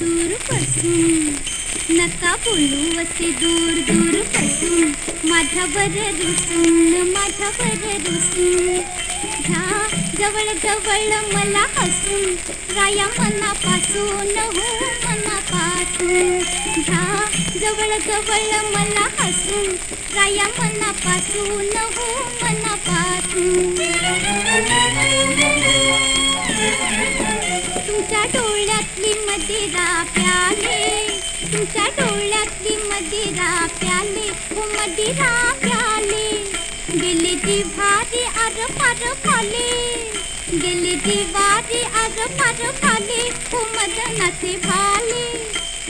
दूर पासून नका बोलू असे दूर दूर पासून माझ्यावर रुसून माझ्यावर रुसून घ्या जवळ जवळ मला हसून, राया मनापासून, हो मनापासून। घ्या जवळ जवळ मला हसून, राया मनापासून, हो मदिरा प्याले तुमच्या डोळ्यातली मदिरा प्याले हो मदिरा प्याले। गेले दिवारी आर पार फाले गेले दिवारी आर पार फाले हो मदनाचे भाले।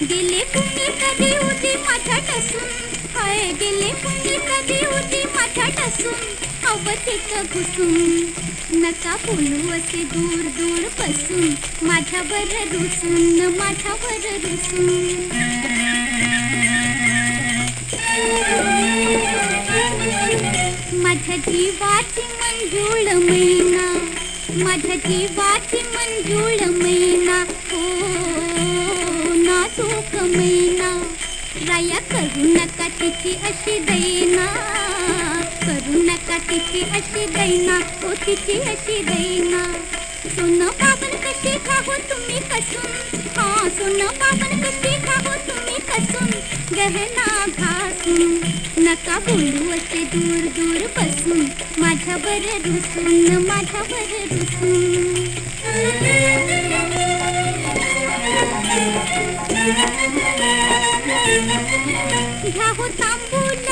गेले कुणी तरी उदी माझ्या टसून हाय गेले कुणी तरी उदी माझ्या टसून अवतीत घुसून नका बोलू असे दूर दूरपासून माझ्यावर रुसून माझ्यावर रुसून. माझ्या जीवाची मंजूळ मैना. माझ्या जीवाची मंजूळ मैना. हो ना नाजूक मैना. राया करू नका तिची अशी दैना. करू नका तिची अशी दैना हो तिची अशी दैना. सोनं बाबन कशी खाहो तुम्ही कसून? हा, सोनं बाबन कशी खाहो तुम्ही कसून? गहना घासून. नका बोलू असे दूर दूर बसून. माझ्यावर रुसून माझ्यावर रुसून. घ्या हो तांबूल.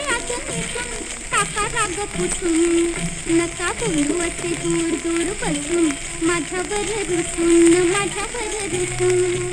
पुसून नका बोलू असे दूर दूर रुसून माझ्यावर रुसून